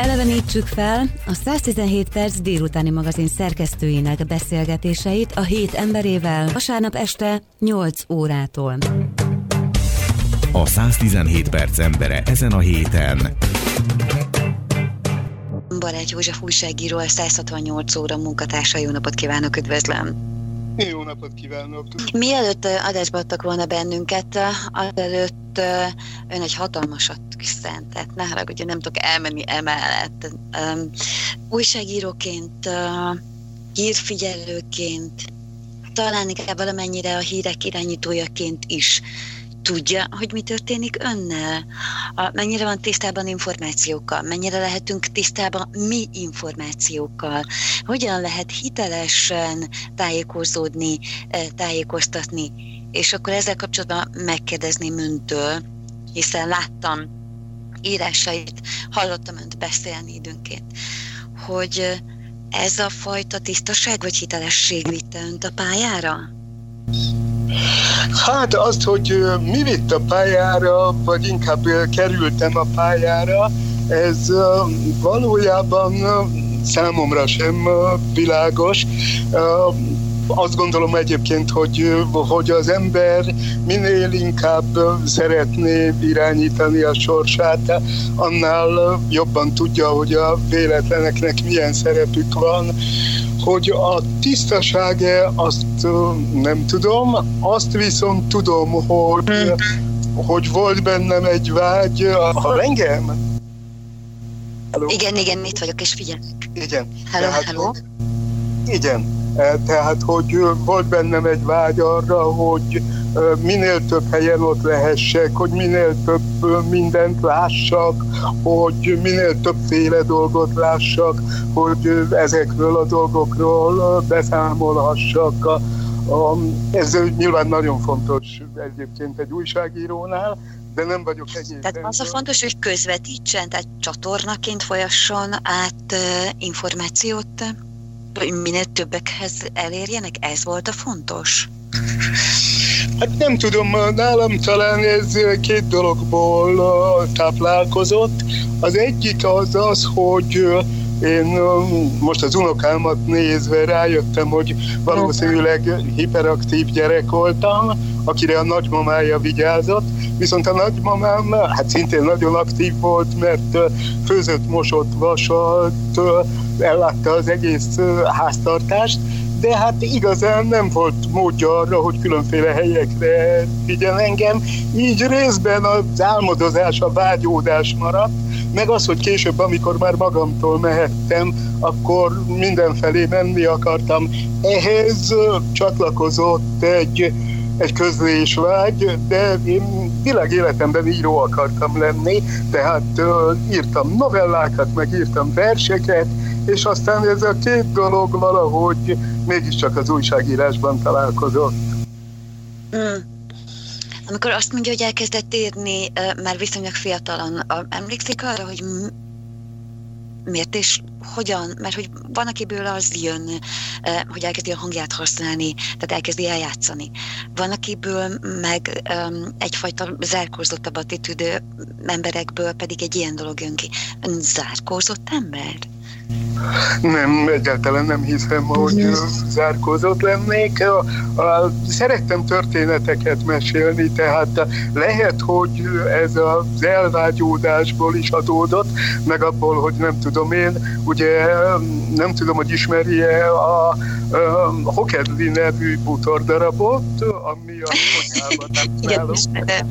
Elevenítsük fel a 117 perc délutáni magazin szerkesztőinek beszélgetéseit a hét emberével vasárnap este 8 órától. A 117 perc embere ezen a héten. Balázs József újságíró, a 168 óra munkatársa. Jó napot kívánok, üdvözlöm! Jó napot kívánok! Mielőtt adásba adtak volna bennünket, azelőtt ön egy hatalmasat szentett, ne haragudj, nem tudok elmenni emellett. Újságíróként, hírfigyelőként, talán inkább valamennyire a hírek irányítójaként is tudja, hogy mi történik önnel? A, mennyire van tisztában információkkal? Mennyire lehetünk tisztában mi információkkal? Hogyan lehet hitelesen tájékozódni, tájékoztatni? És akkor ezzel kapcsolatban megkérdezném öntől, hiszen láttam írásait, hallottam önt beszélni időnként, hogy ez a fajta tisztaság vagy hitelesség vitte önt a pályára? Hát azt, hogy mi vitt a pályára, vagy inkább kerültem a pályára, ez valójában számomra sem világos azt gondolom egyébként, hogy, hogy az ember minél inkább szeretné irányítani a sorsát, annál jobban tudja, hogy a véletleneknek milyen szerepük van, hogy a tisztaság azt nem tudom, azt viszont tudom, hogy, hmm. hogy volt bennem egy vágy, ha engem? Hello? Igen, igen, itt vagyok, és figyelj. Igen. Hello, Tehát, hello. Igen, tehát, hogy volt bennem egy vágy arra, hogy minél több helyen ott lehessek, hogy minél több mindent lássak, hogy minél többféle dolgot lássak, hogy ezekről a dolgokról beszámolhassak. A, a, ez nyilván nagyon fontos egyébként egy újságírónál, de nem vagyok egyébként. Tehát az a fontos, hogy közvetítsen, tehát csatornaként folyasson át információt hogy minél többekhez elérjenek? Ez volt a fontos? Hát nem tudom, nálam talán ez két dologból táplálkozott. Az egyik az az, hogy én most az unokámat nézve rájöttem, hogy valószínűleg hiperaktív gyerek voltam, akire a nagymamája vigyázott, viszont a nagymamám hát szintén nagyon aktív volt, mert főzött, mosott, vasalt, ellátta az egész háztartást, de hát igazán nem volt módja arra, hogy különféle helyekre vigyen engem, így részben az álmodozás, a vágyódás maradt, meg az, hogy később, amikor már magamtól mehettem, akkor mindenfelé menni akartam. Ehhez csatlakozott egy egy közlésvágy, de én világ életemben író akartam lenni, tehát írtam novellákat, meg írtam verseket, és aztán ez a két dolog valahogy mégiscsak az újságírásban találkozott. Mm. Amikor azt mondja, hogy elkezdett írni, már viszonylag fiatalan, emlékszik arra, hogy miért és hogyan, mert hogy van, akiből az jön, hogy elkezdi a hangját használni, tehát elkezdi eljátszani. Van, akiből meg egyfajta zárkózottabb attitűdő emberekből pedig egy ilyen dolog jön ki. Zárkózott ember? Nem, egyáltalán nem hiszem, hogy zárkózott lennék. A, a, szerettem történeteket mesélni, tehát lehet, hogy ez az elvágyódásból is adódott, meg abból, hogy nem tudom én, ugye nem tudom, hogy ismeri-e a, a Hokedli nevű butordarabot, ami a konyhában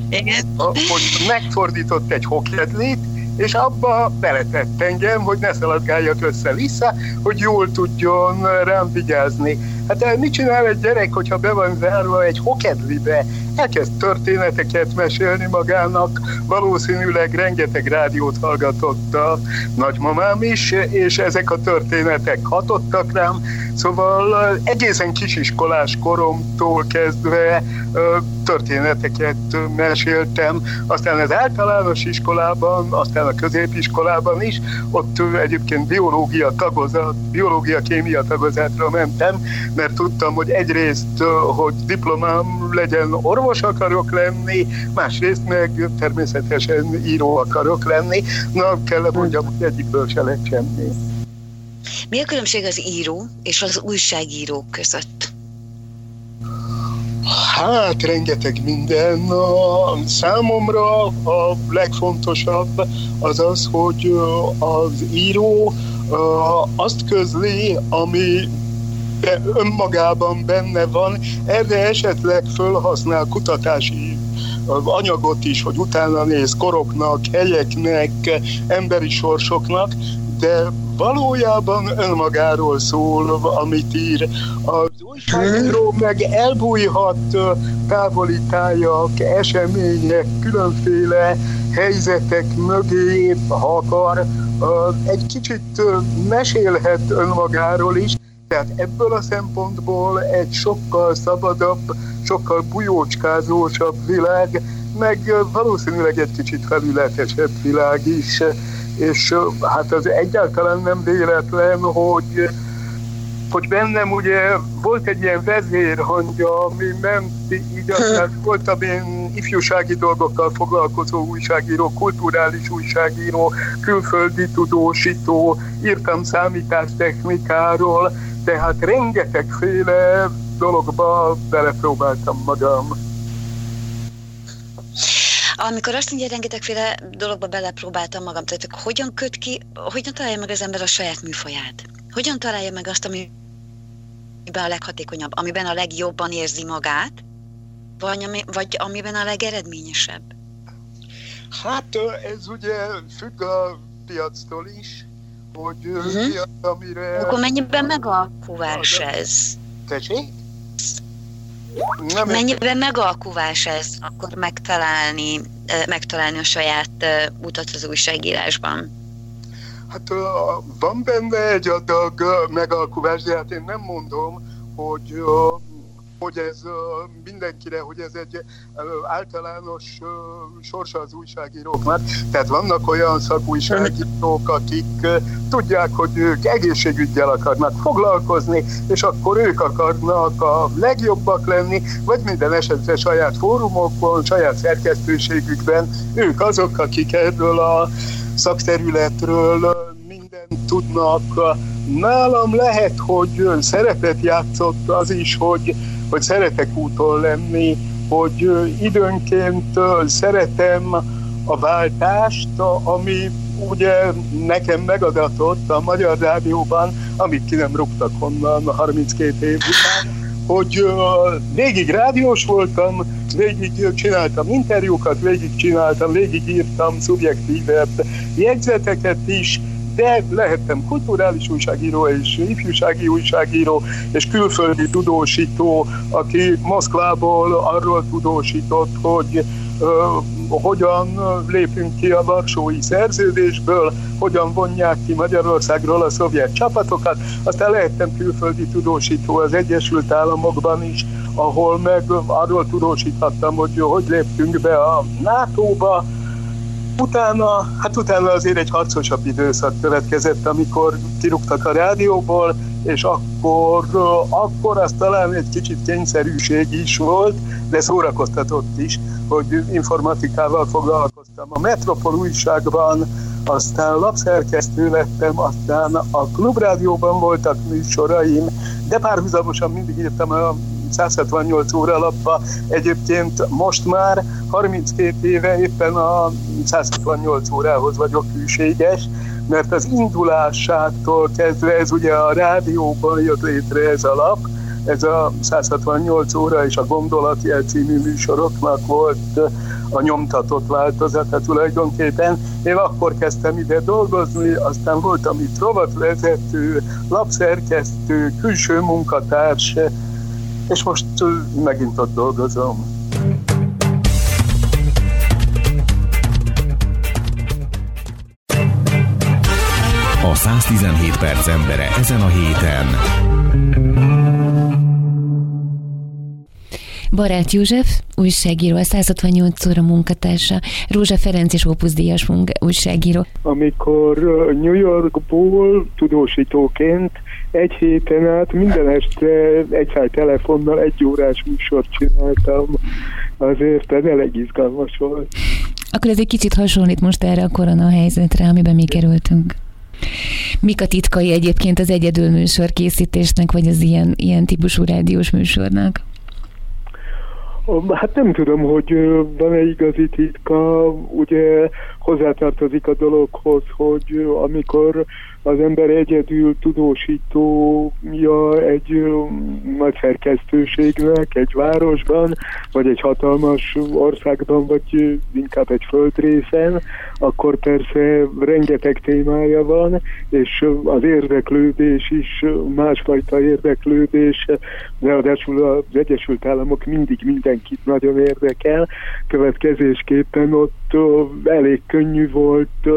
Igen, hogy megfordított egy Hokedlit, és abba beletett engem, hogy ne szaladgáljak össze-vissza, hogy jól tudjon rám vigyázni. Hát eh, mit csinál egy gyerek, hogyha be van zárva egy hokedlibe? Elkezd történeteket mesélni magának, valószínűleg rengeteg rádiót hallgatott a nagymamám is, és ezek a történetek hatottak rám, szóval eh, egészen kisiskolás koromtól kezdve eh, történeteket meséltem, aztán az általános iskolában, aztán a középiskolában is, ott egyébként biológia tagozat, biológia-kémia tagozatra mentem, mert tudtam, hogy egyrészt, hogy diplomám legyen orvos, akarok lenni, másrészt meg természetesen író akarok lenni. Na, kell mondjam, hogy egyikből se lett semmi. Mi a különbség az író és az újságíró között? Hát, rengeteg minden. A, számomra a legfontosabb az az, hogy az író azt közli, ami önmagában benne van, erre esetleg fölhasznál kutatási anyagot is, hogy utána néz koroknak, helyeknek, emberi sorsoknak, de valójában önmagáról szól, amit ír. Az újságíró meg elbújhat távoli tájak, események, különféle helyzetek mögé, ha akar, egy kicsit mesélhet önmagáról is, tehát ebből a szempontból egy sokkal szabadabb, sokkal bujócskázósabb világ, meg valószínűleg egy kicsit felületesebb világ is, és hát az egyáltalán nem véletlen, hogy hogy bennem ugye volt egy ilyen vezérhangja, ami ment így, aztán voltam én ifjúsági dolgokkal foglalkozó újságíró, kulturális újságíró, külföldi tudósító, írtam számítástechnikáról, tehát rengetegféle dologba belepróbáltam magam. Amikor azt mondja, rengetegféle dologba belepróbáltam magam, tehát hogyan köt ki, hogyan találja meg az ember a saját műfaját? Hogyan találja meg azt, amiben a leghatékonyabb, amiben a legjobban érzi magát, vagy, ami, vagy amiben a legeredményesebb? Hát ez ugye függ a piactól is, hogy uh-huh. az, amire... Akkor mennyiben megalkuvás ez? Tessék? Nem Mennyiben megalkuvás ez, akkor megtalálni, megtalálni a saját utat az újságírásban? Hát van benne egy adag megalkuvás, de hát én nem mondom, hogy hogy ez mindenkire, hogy ez egy általános sorsa az újságíróknak. Tehát vannak olyan szakújságírók, akik tudják, hogy ők egészségügyel akarnak foglalkozni, és akkor ők akarnak a legjobbak lenni, vagy minden esetre saját fórumokon, saját szerkesztőségükben ők azok, akik erről a szakterületről mindent tudnak. Nálam lehet, hogy szerepet játszott az is, hogy hogy szeretek úton lenni, hogy időnként szeretem a váltást, ami ugye nekem megadatott a Magyar Rádióban, amit ki nem rúgtak onnan 32 év után, hogy végig rádiós voltam, végig csináltam interjúkat, végig csináltam, végig írtam szubjektívebb jegyzeteket is, de lehettem kulturális újságíró és ifjúsági újságíró és külföldi tudósító, aki Moszkvából arról tudósított, hogy hogyan lépünk ki a Varsói szerződésből, hogyan vonják ki Magyarországról a szovjet csapatokat. Aztán lehettem külföldi tudósító az Egyesült Államokban is, ahol meg arról tudósíthattam, hogy hogy léptünk be a NATO-ba, Utána, hát utána azért egy harcosabb időszak következett, amikor kirúgtak a rádióból, és akkor, akkor az talán egy kicsit kényszerűség is volt, de szórakoztatott is, hogy informatikával foglalkoztam. A Metropol újságban, aztán lapszerkesztő lettem, aztán a Klubrádióban voltak műsoraim, de párhuzamosan mindig írtam a 178 óra alapba. Egyébként most már 32 éve éppen a 168 órához vagyok hűséges, mert az indulásától kezdve ez ugye a rádióban jött létre ez a lap, ez a 168 óra és a gondolati című műsoroknak volt a nyomtatott változata tulajdonképpen. Én akkor kezdtem ide dolgozni, aztán voltam itt rovatvezető, lapszerkesztő, külső munkatárs, és most megint ott dolgozom. A 117 perc embere ezen a héten. Barát József, újságíró, a 168 óra munkatársa, Rózsa Ferenc és Opus Díjas munka, újságíró. Amikor New Yorkból tudósítóként egy héten át minden este egy telefonnal egy órás műsort csináltam, azért ez elég izgalmas volt. Akkor ez egy kicsit hasonlít most erre a korona helyzetre, amiben mi kerültünk. Mik a titkai egyébként az egyedül műsor készítésnek, vagy az ilyen, ilyen típusú rádiós műsornak? Hát nem tudom, hogy van-e igazi titka, ugye hozzátartozik a dologhoz, hogy amikor az ember egyedül tudósítója egy nagy szerkesztőségnek egy városban, vagy egy hatalmas országban, vagy inkább egy földrészen, akkor persze rengeteg témája van, és az érdeklődés is másfajta érdeklődés, ráadásul az Egyesült Államok mindig mindenkit nagyon érdekel, következésképpen ott elég könnyű volt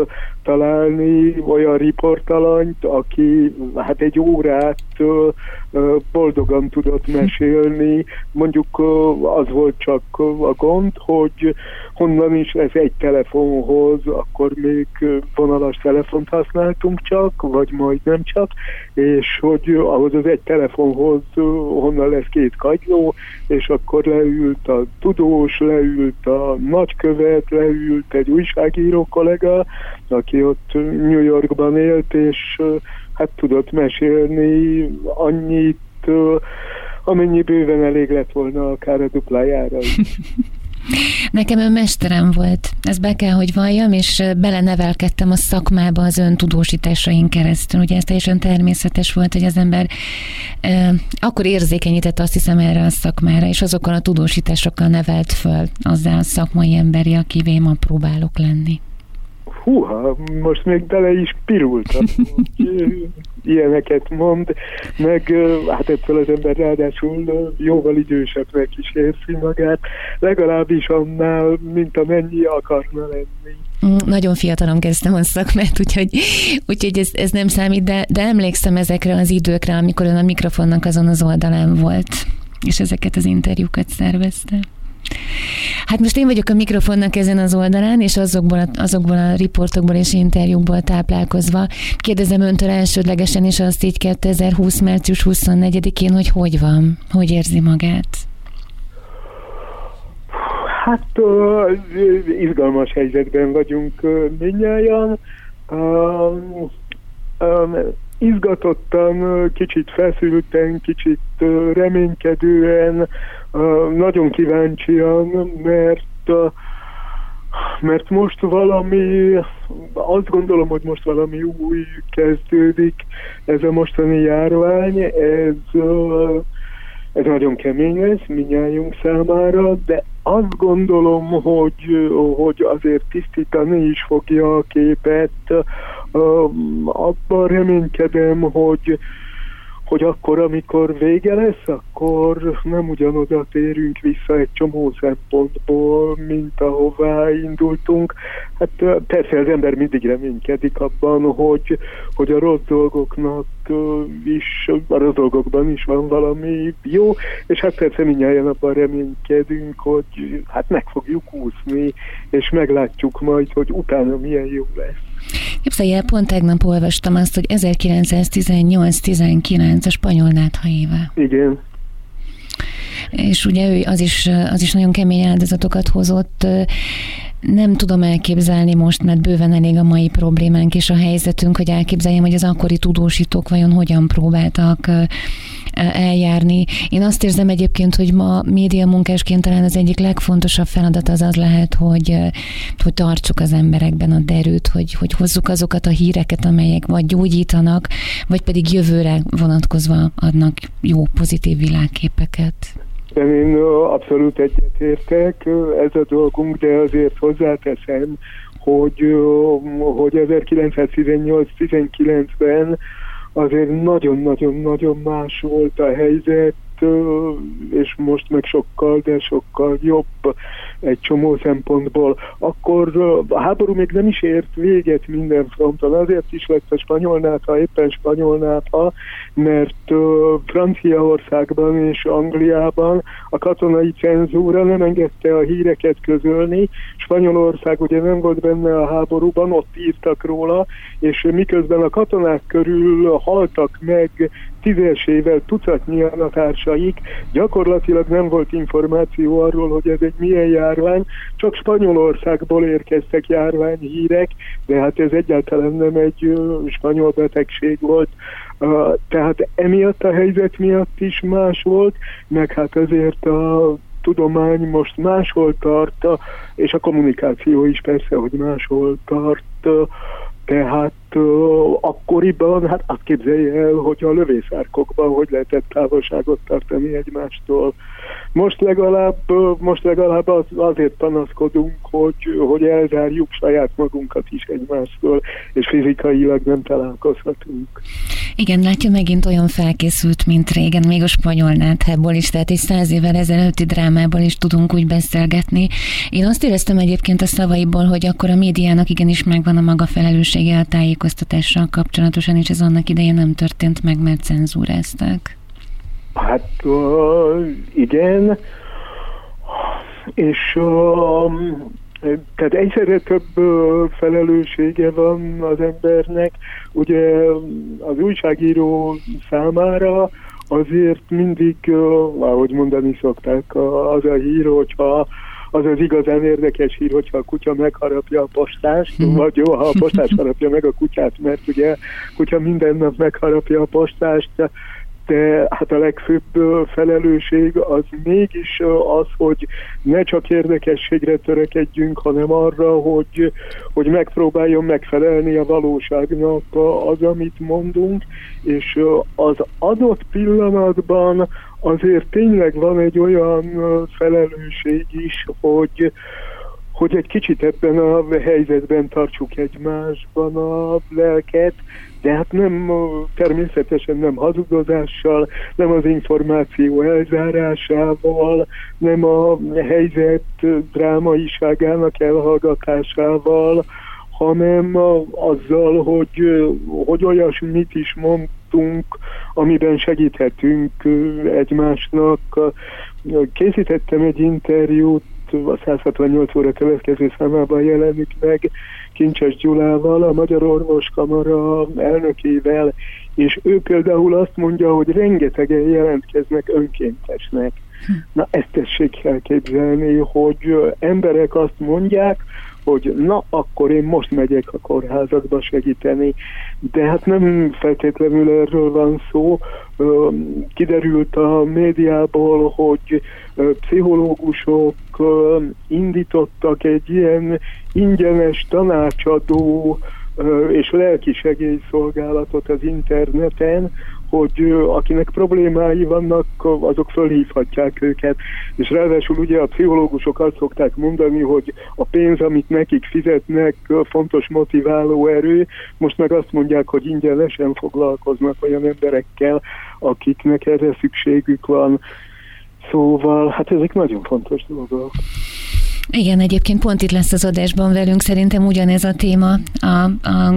találni olyan riportalanyt, aki hát egy órát boldogan tudott mesélni. Mondjuk az volt csak a gond, hogy honnan is ez egy telefonhoz, akkor még vonalas telefont használtunk csak, vagy majd nem csak, és hogy ahhoz az egy telefonhoz honnan lesz két kagyló, és akkor leült a tudós, leült a nagykövet, leült egy újságíró kollega, aki ott New Yorkban élt, és hát tudott mesélni annyit, amennyi bőven elég lett volna akár a duplájára is. Nekem ön mesterem volt, ez be kell, hogy valljam, és belenevelkedtem a szakmába az ön tudósításain keresztül. Ugye ez teljesen természetes volt, hogy az ember e, akkor érzékenyített azt hiszem erre a szakmára, és azokkal a tudósításokkal nevelt föl azzal a szakmai emberi, akivé ma próbálok lenni húha, most még bele is pirultam, hogy ilyeneket mond, meg hát ettől az ember ráadásul jóval idősebbnek is érzi magát, legalábbis annál, mint amennyi akarna lenni. Mm, nagyon fiatalon kezdtem a szakmát, úgyhogy, úgyhogy ez, ez nem számít, de, de emlékszem ezekre az időkre, amikor ön a mikrofonnak azon az oldalán volt, és ezeket az interjúkat szervezte. Hát most én vagyok a mikrofonnak ezen az oldalán, és azokból a, azokból a riportokból és interjúkból táplálkozva kérdezem öntől elsődlegesen, és azt így 2020. március 24-én, hogy hogy van, hogy érzi magát? Hát uh, izgalmas helyzetben vagyunk uh, mindnyáján. Uh, um, izgatottan, kicsit feszülten, kicsit reménykedően, nagyon kíváncsian, mert mert most valami, azt gondolom, hogy most valami új kezdődik, ez a mostani járvány, ez, ez nagyon kemény lesz minnyájunk számára, de azt gondolom, hogy, hogy azért tisztítani is fogja a képet. Abban reménykedem, hogy, hogy akkor, amikor vége lesz, akkor nem ugyanoda térünk vissza egy csomó szempontból, mint ahová indultunk. Hát persze az ember mindig reménykedik abban, hogy, hogy a rossz dolgoknak is, a rossz dolgokban is van valami jó, és hát persze mindjárt abban reménykedünk, hogy hát meg fogjuk úszni, és meglátjuk majd, hogy utána milyen jó lesz. Képzelj el, pont tegnap olvastam azt, hogy 1918-19 a spanyol nátha éve. Igen. És ugye ő az is, az is nagyon kemény áldozatokat hozott. Nem tudom elképzelni most, mert bőven elég a mai problémánk és a helyzetünk, hogy elképzeljem, hogy az akkori tudósítók vajon hogyan próbáltak eljárni. Én azt érzem egyébként, hogy ma média munkásként talán az egyik legfontosabb feladat az az lehet, hogy, hogy tartsuk az emberekben a derűt, hogy, hogy hozzuk azokat a híreket, amelyek vagy gyógyítanak, vagy pedig jövőre vonatkozva adnak jó, pozitív világképeket. Én abszolút egyetértek, ez a dolgunk, de azért hozzáteszem, hogy, hogy 1918-19-ben azért nagyon-nagyon-nagyon más volt a helyzet, és most meg sokkal, de sokkal jobb egy csomó szempontból. Akkor a háború még nem is ért véget minden fronton, azért is lett a spanyol náta, éppen spanyol náta, mert Franciaországban és Angliában a katonai cenzúra nem engedte a híreket közölni. Spanyolország ugye nem volt benne a háborúban, ott írtak róla, és miközben a katonák körül haltak meg tízesével tucatnyi a társaik, gyakorlatilag nem volt információ arról, hogy ez egy milyen járvány, csak Spanyolországból érkeztek járványhírek, de hát ez egyáltalán nem egy spanyol betegség volt, tehát emiatt a helyzet miatt is más volt, meg hát azért a tudomány most máshol tart, és a kommunikáció is persze, hogy máshol tart, tehát uh, akkoriban, hát azt képzelje el, hogy a lövészárkokban hogy lehetett távolságot tartani egymástól. Most legalább, most legalább az, azért panaszkodunk, hogy, hogy elzárjuk saját magunkat is egymástól, és fizikailag nem találkozhatunk. Igen, látja, megint olyan felkészült, mint régen, még a spanyol náthából is, tehát egy száz évvel ezelőtti drámából is tudunk úgy beszélgetni. Én azt éreztem egyébként a szavaiból, hogy akkor a médiának igenis megvan a maga felelőssége a tájékoztatással kapcsolatosan, és ez annak idején nem történt meg, mert cenzúrázták. Hát uh, igen, és uh, tehát egyszerre több felelőssége van az embernek. Ugye az újságíró számára azért mindig, ahogy mondani szokták, az a hír, hogyha az az igazán érdekes hír, hogyha a kutya megharapja a postást, hmm. vagy jó, ha a postás harapja meg a kutyát, mert ugye a kutya minden nap megharapja a postást, de hát a legfőbb felelősség az mégis az, hogy ne csak érdekességre törekedjünk, hanem arra, hogy, hogy megpróbáljon megfelelni a valóságnak az, amit mondunk, és az adott pillanatban azért tényleg van egy olyan felelősség is, hogy, hogy egy kicsit ebben a helyzetben tartsuk egymásban a lelket, de hát nem, természetesen nem hazudozással, nem az információ elzárásával, nem a helyzet drámaiságának elhallgatásával, hanem azzal, hogy, hogy olyasmit is mondtunk, amiben segíthetünk egymásnak. Készítettem egy interjút a 168 óra következő számában jelenik meg Kincses Gyulával, a Magyar Orvoskamara elnökével, és ő például azt mondja, hogy rengetegen jelentkeznek önkéntesnek. Hm. Na ezt tessék elképzelni, hogy emberek azt mondják, hogy na, akkor én most megyek a kórházakba segíteni. De hát nem feltétlenül erről van szó. Kiderült a médiából, hogy pszichológusok indítottak egy ilyen ingyenes tanácsadó és lelkisegélyszolgálatot az interneten, hogy akinek problémái vannak, azok fölhívhatják őket. És ráadásul ugye a pszichológusok azt szokták mondani, hogy a pénz, amit nekik fizetnek, fontos motiváló erő, most meg azt mondják, hogy ingyenesen foglalkoznak olyan emberekkel, akiknek erre szükségük van. Szóval, hát ezek nagyon fontos dolgok. Igen, egyébként pont itt lesz az adásban velünk, szerintem ugyanez a téma a, a,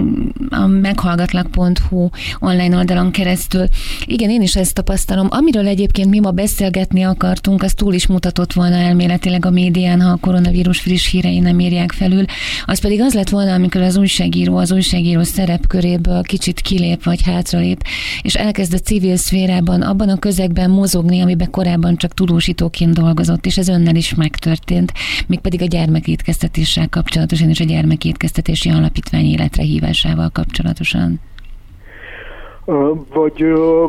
a meghallgatlak.hu online oldalon keresztül. Igen, én is ezt tapasztalom. Amiről egyébként mi ma beszélgetni akartunk, az túl is mutatott volna elméletileg a médián, ha a koronavírus friss hírei nem írják felül. Az pedig az lett volna, amikor az újságíró az újságíró szerepköréből kicsit kilép vagy hátralép, és elkezd a civil szférában, abban a közegben mozogni, amiben korábban csak tudósítóként dolgozott, és ez önnel is megtörtént. Mi pedig a gyermekétkeztetéssel kapcsolatosan és a gyermekétkeztetési alapítvány életre hívásával kapcsolatosan. Vagy,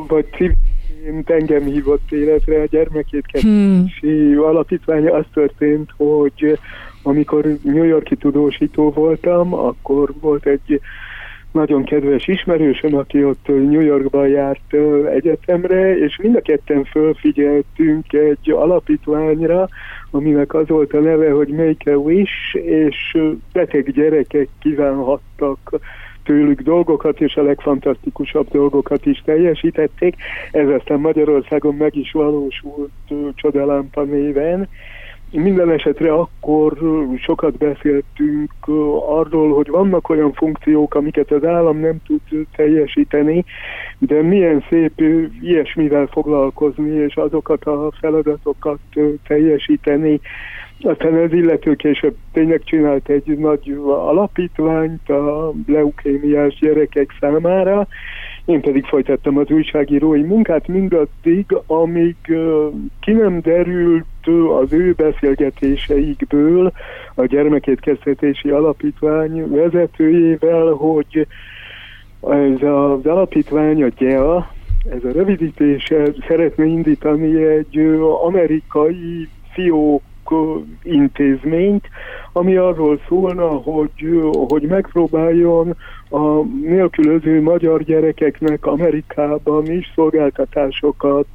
vagy civilként engem hívott életre a gyermekétkeztetési hmm. alapítvány. Az történt, hogy amikor New Yorki tudósító voltam, akkor volt egy nagyon kedves ismerősöm, aki ott New Yorkban járt egyetemre, és mind a ketten fölfigyeltünk egy alapítványra, aminek az volt a neve, hogy Make a Wish, és beteg gyerekek kívánhattak tőlük dolgokat, és a legfantasztikusabb dolgokat is teljesítették. Ez aztán Magyarországon meg is valósult Csodalámpa néven. Minden esetre akkor sokat beszéltünk arról, hogy vannak olyan funkciók, amiket az állam nem tud teljesíteni, de milyen szép ilyesmivel foglalkozni, és azokat a feladatokat teljesíteni. Aztán az illető később tényleg csinált egy nagy alapítványt a leukémiás gyerekek számára, én pedig folytattam az újságírói munkát mindaddig, amíg ki nem derült az ő beszélgetéseikből a gyermekétkeztetési alapítvány vezetőjével, hogy ez az alapítvány, a GEA, ez a rövidítése szeretne indítani egy amerikai fiók intézményt, ami arról szólna, hogy, hogy megpróbáljon a nélkülöző magyar gyerekeknek Amerikában is szolgáltatásokat,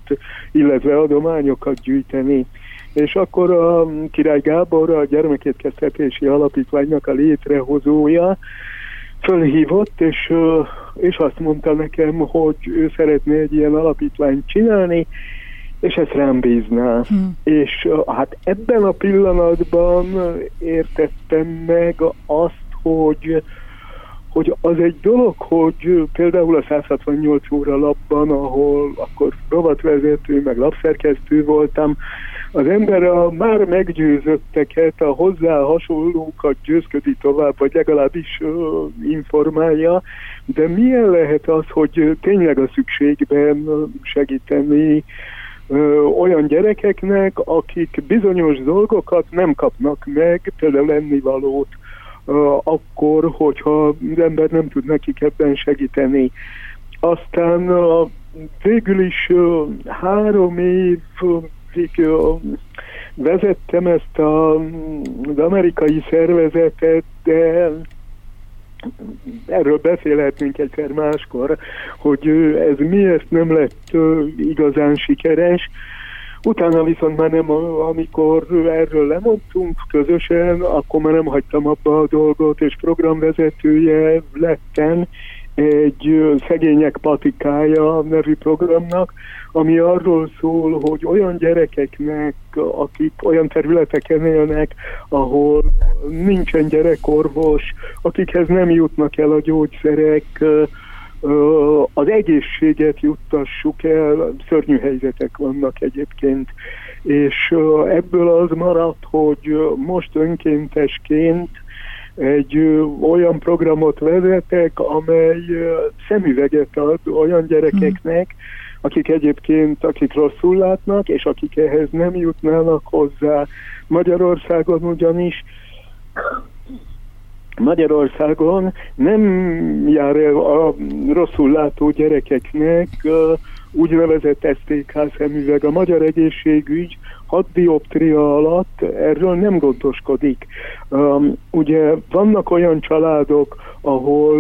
illetve adományokat gyűjteni. És akkor a Király Gábor, a gyermekétkeztetési alapítványnak a létrehozója, fölhívott, és, és azt mondta nekem, hogy ő szeretné egy ilyen alapítványt csinálni, és ezt rám bízná. Hmm. És hát ebben a pillanatban értettem meg azt, hogy hogy az egy dolog, hogy például a 168 óra lapban, ahol akkor rovatvezető, meg lapszerkesztő voltam, az ember a már meggyőzötteket, a hozzá hasonlókat győzködi tovább, vagy legalábbis uh, informálja, de milyen lehet az, hogy tényleg a szükségben segíteni olyan gyerekeknek, akik bizonyos dolgokat nem kapnak meg, például ennivalót, akkor, hogyha az ember nem tud nekik ebben segíteni. Aztán végül is három évig vezettem ezt az amerikai szervezetet, de erről beszélhetnénk egyszer máskor, hogy ez miért nem lett igazán sikeres. Utána viszont már nem, amikor erről lemondtunk közösen, akkor már nem hagytam abba a dolgot, és programvezetője lettem egy Szegények Patikája nevű programnak, ami arról szól, hogy olyan gyerekeknek, akik olyan területeken élnek, ahol nincsen gyerekorvos, akikhez nem jutnak el a gyógyszerek, az egészséget juttassuk el, szörnyű helyzetek vannak egyébként, és ebből az maradt, hogy most önkéntesként egy olyan programot vezetek, amely szemüveget ad olyan gyerekeknek, akik egyébként, akik rosszul látnak, és akik ehhez nem jutnának hozzá. Magyarországon ugyanis Magyarországon nem jár el a rosszul látó gyerekeknek úgynevezett STK szemüveg. A magyar egészségügy 6 dioptria alatt erről nem gondoskodik. Um, ugye vannak olyan családok, ahol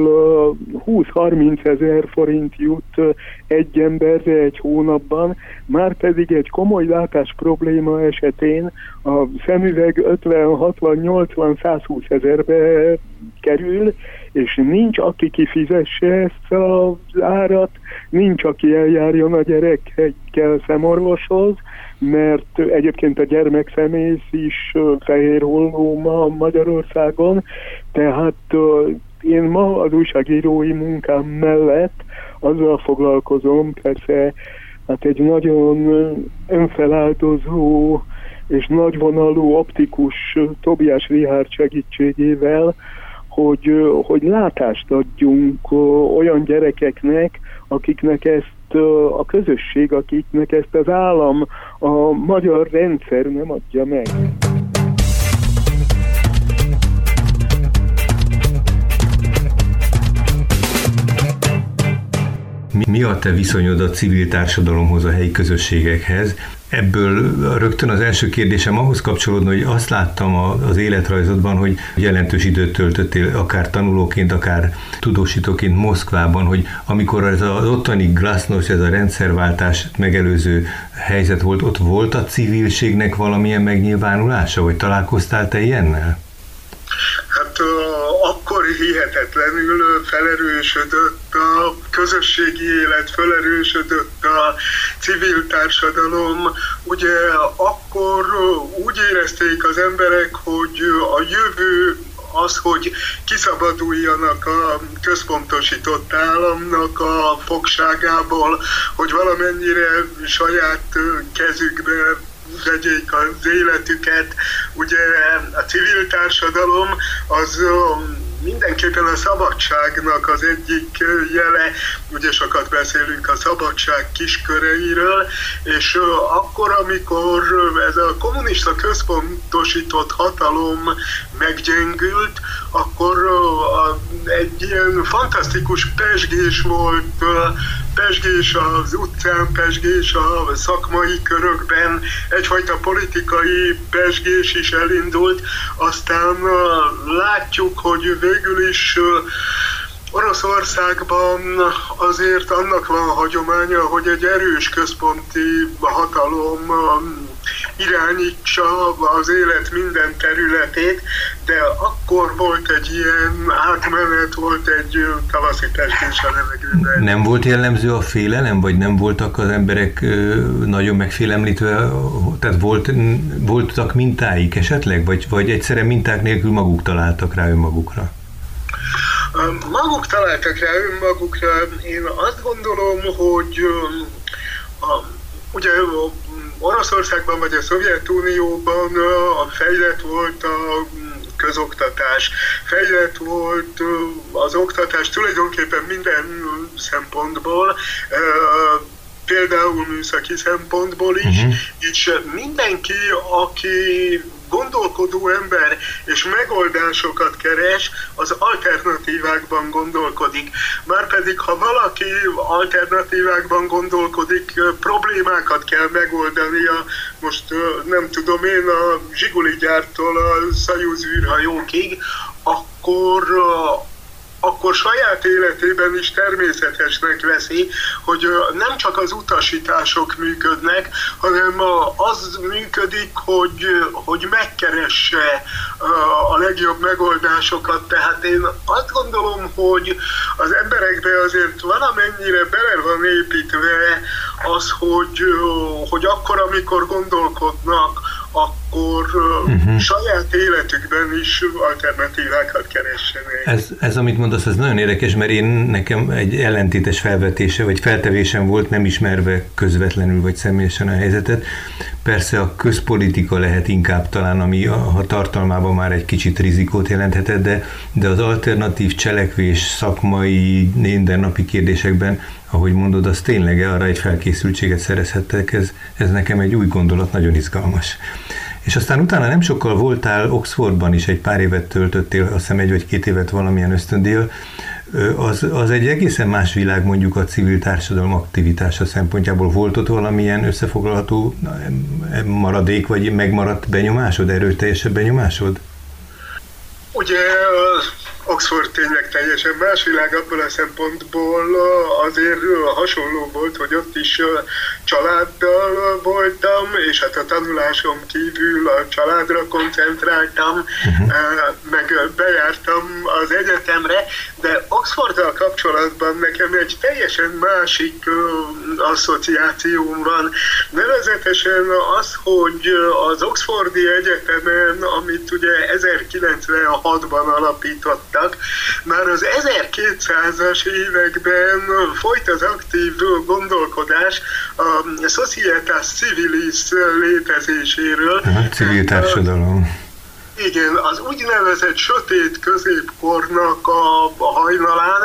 uh, 20-30 ezer forint jut uh, egy emberre egy hónapban, már pedig egy komoly látás probléma esetén a szemüveg 50, 60, 80, 120 ezerbe kerül, és nincs, aki kifizesse ezt az árat, nincs, aki eljárjon a gyerekekkel szemorvoshoz, mert egyébként a gyermekszemész is fehér holló ma Magyarországon, tehát én ma az újságírói munkám mellett azzal foglalkozom, persze hát egy nagyon önfeláldozó és nagyvonalú optikus Tobias Rihárd segítségével, hogy, hogy látást adjunk olyan gyerekeknek, akiknek ezt a közösség, akiknek ezt az állam, a magyar rendszer nem adja meg. Mi a te viszonyod a civil társadalomhoz, a helyi közösségekhez? Ebből rögtön az első kérdésem ahhoz kapcsolódna, hogy azt láttam az életrajzodban, hogy jelentős időt töltöttél akár tanulóként, akár tudósítóként Moszkvában, hogy amikor ez az ottani glasnost, ez a rendszerváltás megelőző helyzet volt, ott volt a civilségnek valamilyen megnyilvánulása, vagy találkoztál te ilyennel? Hát akkor hihetetlenül felerősödött a közösségi élet, felerősödött a civil társadalom. Ugye akkor úgy érezték az emberek, hogy a jövő az, hogy kiszabaduljanak a központosított államnak a fogságából, hogy valamennyire saját kezükbe vegyék az életüket. Ugye a civil társadalom az mindenképpen a szabadságnak az egyik jele, ugye sokat beszélünk a szabadság kisköreiről, és akkor, amikor ez a kommunista központosított hatalom meggyengült, akkor egy ilyen fantasztikus pesgés volt, pesgés az utcán, pesgés a szakmai körökben, egyfajta politikai pesgés is elindult, aztán látjuk, hogy végül is Oroszországban azért annak van hagyománya, hogy egy erős központi hatalom irányítsa az élet minden területét, de akkor volt egy ilyen átmenet, volt egy tavaszi pestés a levegőben. Nem volt jellemző a félelem, vagy nem voltak az emberek nagyon megfélemlítve, tehát volt, voltak mintáik esetleg, vagy, vagy egyszerűen minták nélkül maguk találtak rá önmagukra? Maguk találtak rá önmagukra. Én azt gondolom, hogy a, ugye Oroszországban vagy a Szovjetunióban a fejlett volt a közoktatás, fejlett volt az oktatás tulajdonképpen minden szempontból, például műszaki szempontból is, uh-huh. és mindenki, aki gondolkodó ember és megoldásokat keres, az alternatívákban gondolkodik. Márpedig, ha valaki alternatívákban gondolkodik, problémákat kell megoldania, most nem tudom én, a Zsiguli gyártól a Szajúz űrhajókig, akkor akkor saját életében is természetesnek veszi, hogy nem csak az utasítások működnek, hanem az működik, hogy, hogy megkeresse a legjobb megoldásokat. Tehát én azt gondolom, hogy az emberekbe azért valamennyire bele van építve az, hogy, hogy akkor, amikor gondolkodnak, akkor uh-huh. saját életükben is alternatívákat keressenek. Ez, ez, amit mondasz, ez nagyon érdekes, mert én nekem egy ellentétes felvetése, vagy feltevésem volt, nem ismerve közvetlenül, vagy személyesen a helyzetet. Persze a közpolitika lehet inkább talán, ami a, a tartalmában már egy kicsit rizikót jelenthetett, de, de az alternatív cselekvés szakmai, mindennapi kérdésekben ahogy mondod, az tényleg arra egy felkészültséget szerezhettek, ez, ez nekem egy új gondolat, nagyon izgalmas. És aztán utána nem sokkal voltál Oxfordban is, egy pár évet töltöttél, azt hiszem egy vagy két évet valamilyen ösztöndíjjal, az, az egy egészen más világ mondjuk a civil társadalom aktivitása szempontjából. Volt ott valamilyen összefoglalható maradék, vagy megmaradt benyomásod, erőteljesebb benyomásod? Ugye Oxford tényleg teljesen más világ abból a szempontból azért hasonló volt, hogy ott is családdal voltam, és hát a tanulásom kívül a családra koncentráltam, uh-huh. meg bejártam az egyetemre, de Oxforddal kapcsolatban nekem egy teljesen másik asszociációm van. Nevezetesen az, hogy az Oxfordi Egyetemen, amit ugye 1906-ban alapítottak, már az 1200-as években folyt az aktív gondolkodás a Societas Civilis létezéséről. Aha, civil társadalom. Igen, az úgynevezett sötét középkornak a, a hajnalán,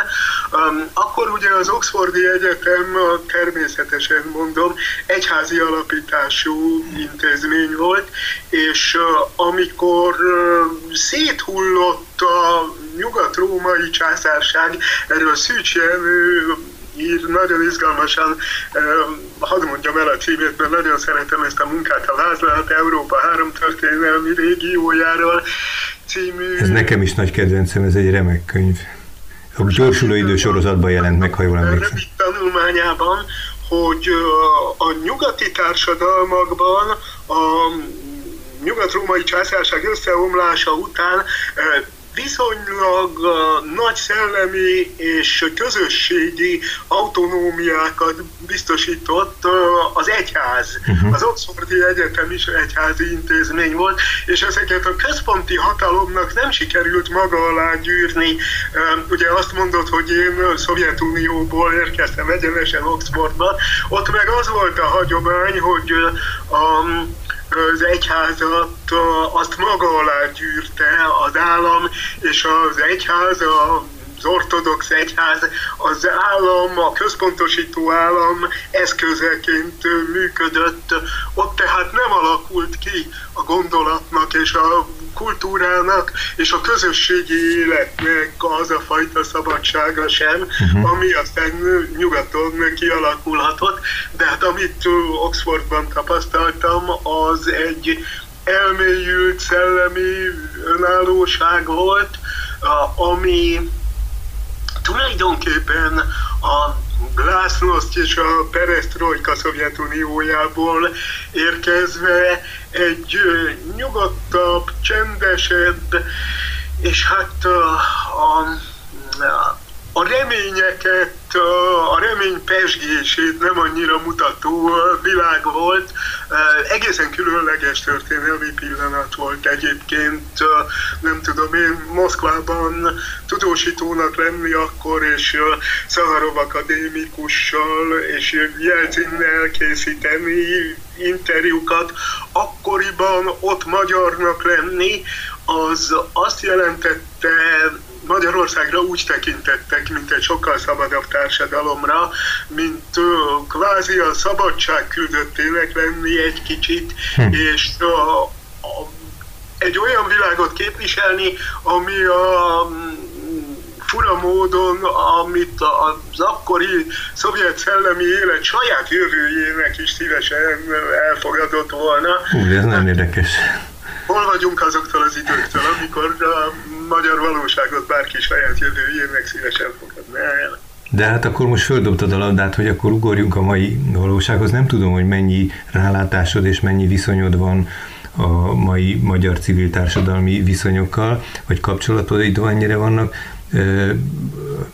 um, akkor ugye az Oxfordi Egyetem természetesen mondom, egyházi alapítású intézmény volt, és uh, amikor uh, széthullott a nyugat-római császárság, erről Szűcs Jenő ír, nagyon izgalmasan, hadd mondjam el a címét, mert nagyon szeretem ezt a munkát, a Vázlat Európa három történelmi régiójáról című... Ez nekem is nagy kedvencem, ez egy remek könyv. A gyorsuló idő sorozatban jelent meg, ha jól emlékszem. tanulmányában, hogy a nyugati társadalmakban a nyugat-római császárság összeomlása után viszonylag nagy szellemi és közösségi autonómiákat biztosított az egyház. Uh-huh. Az Oxfordi Egyetem is egyházi intézmény volt, és ezeket a központi hatalomnak nem sikerült maga alá gyűrni. Ugye azt mondod, hogy én Szovjetunióból érkeztem egyenesen Oxfordba, ott meg az volt a hagyomány, hogy a az egyházat azt maga alá gyűrte az állam, és az egyház, az ortodox egyház, az állam, a központosító állam eszközeként működött. Ott tehát nem alakult ki a gondolatnak és a kultúrának és a közösségi életnek az a fajta szabadsága sem, uh-huh. ami aztán nyugaton kialakulhatott, de hát amit Oxfordban tapasztaltam, az egy elmélyült szellemi önállóság volt, ami tulajdonképpen a Glasnost és a Perestroika Szovjetuniójából érkezve egy nyugodtabb, csendesebb, és hát a, a, a reményeket, a remény pesgését nem annyira mutató világ volt. Egészen különleges történelmi pillanat volt egyébként. Nem tudom én Moszkvában tudósítónak lenni akkor, és Szaharov akadémikussal és Jelcinnel készíteni interjúkat, akkoriban ott magyarnak lenni, az azt jelentette Magyarországra úgy tekintettek, mint egy sokkal szabadabb társadalomra, mint uh, kvázi a szabadság küldöttének lenni egy kicsit, hm. és a, egy olyan világot képviselni, ami a fura módon, amit az akkori szovjet szellemi élet saját jövőjének is szívesen elfogadott volna. Hú, ez nem érdekes hol vagyunk azoktól az időktől, amikor a magyar valóságot bárki saját jövőjének szívesen fogadná. De hát akkor most földobtad a labdát, hogy akkor ugorjunk a mai valósághoz. Nem tudom, hogy mennyi rálátásod és mennyi viszonyod van a mai magyar civil társadalmi viszonyokkal, vagy kapcsolataid annyira vannak.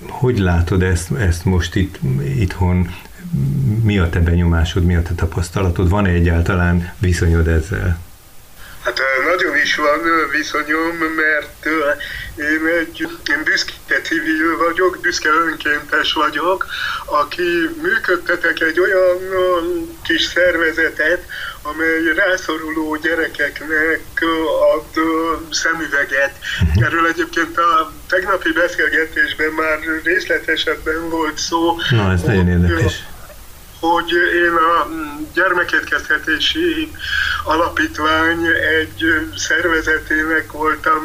Hogy látod ezt, ezt most itt itthon? Mi a te benyomásod, mi a te tapasztalatod? Van-e egyáltalán viszonyod ezzel? Hát nagyon is van viszonyom, mert én egy én büszke civil vagyok, büszke önkéntes vagyok, aki működtetek egy olyan kis szervezetet, amely rászoruló gyerekeknek ad szemüveget. Erről egyébként a tegnapi beszélgetésben már részletesebben volt szó. Na, ez nagyon érdekes hogy én a gyermekétkeztetési alapítvány egy szervezetének voltam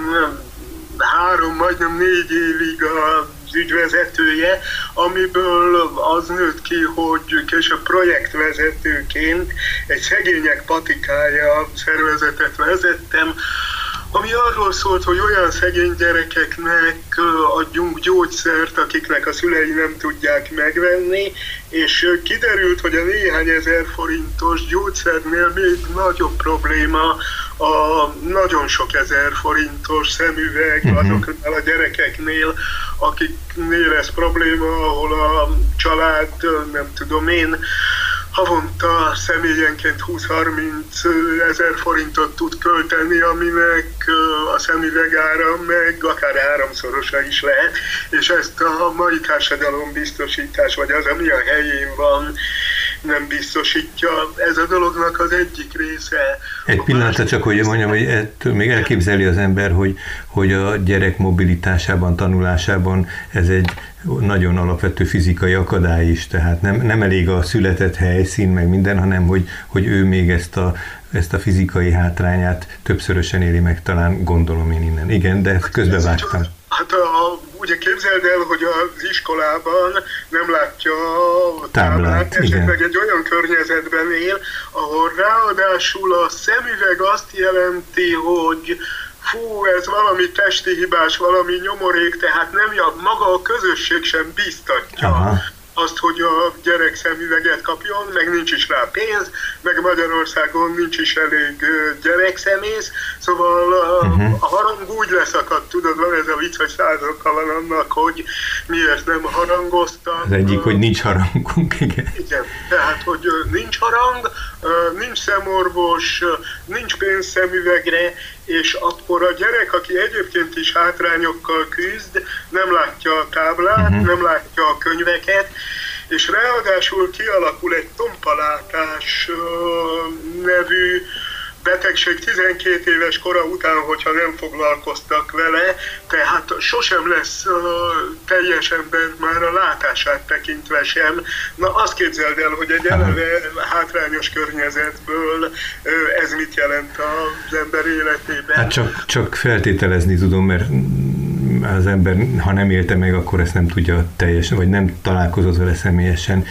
három, majdnem négy évig a ügyvezetője, amiből az nőtt ki, hogy később projektvezetőként egy szegények patikája szervezetet vezettem, ami arról szólt, hogy olyan szegény gyerekeknek adjunk gyógyszert, akiknek a szülei nem tudják megvenni, és kiderült, hogy a néhány ezer forintos gyógyszernél még nagyobb probléma a nagyon sok ezer forintos szemüveg uh-huh. azoknál a gyerekeknél, akiknél ez probléma, ahol a család, nem tudom én, havonta személyenként 20-30 ezer forintot tud költeni, aminek a szemüvegára meg akár háromszorosa is lehet, és ezt a mai társadalom biztosítás, vagy az, ami a helyén van, nem biztosítja. Ez a dolognak az egyik része. Egy pillanatra csak, hogy mondjam, hogy ettől még elképzeli az ember, hogy, hogy a gyerek mobilitásában, tanulásában ez egy nagyon alapvető fizikai akadály is, tehát nem, nem elég a született helyszín, meg minden, hanem hogy, hogy ő még ezt a, ezt a fizikai hátrányát többszörösen éli meg, talán gondolom én innen. Igen, de közbevágtam. Hát a, ugye képzeld el, hogy az iskolában nem látja a táblát, esetleg egy olyan környezetben él, ahol ráadásul a szemüveg azt jelenti, hogy fú, ez valami testi hibás, valami nyomorék, tehát nem maga a közösség sem biztatja. Aha azt, hogy a gyerek szemüveget kapjon, meg nincs is rá pénz, meg Magyarországon nincs is elég gyerekszemész, szóval uh-huh. a harang úgy leszakadt, tudod, van ez a vicc, hogy százokkal van annak, hogy miért nem harangoztak. Az egyik, hogy nincs harangunk, igen. Igen, tehát, hogy nincs harang, nincs szemorvos, nincs pénz szemüvegre, és akkor a gyerek, aki egyébként is hátrányokkal küzd, nem látja a táblát, uh-huh. nem látja a könyveket, és ráadásul kialakul egy tompalátás nevű betegség 12 éves kora után, hogyha nem foglalkoztak vele, tehát sosem lesz uh, teljes ember már a látását tekintve sem. Na azt képzeld el, hogy egy eleve hátrányos környezetből uh, ez mit jelent az ember életében. Hát csak, csak feltételezni tudom, mert az ember, ha nem élte meg, akkor ezt nem tudja teljesen, vagy nem találkozott vele személyesen.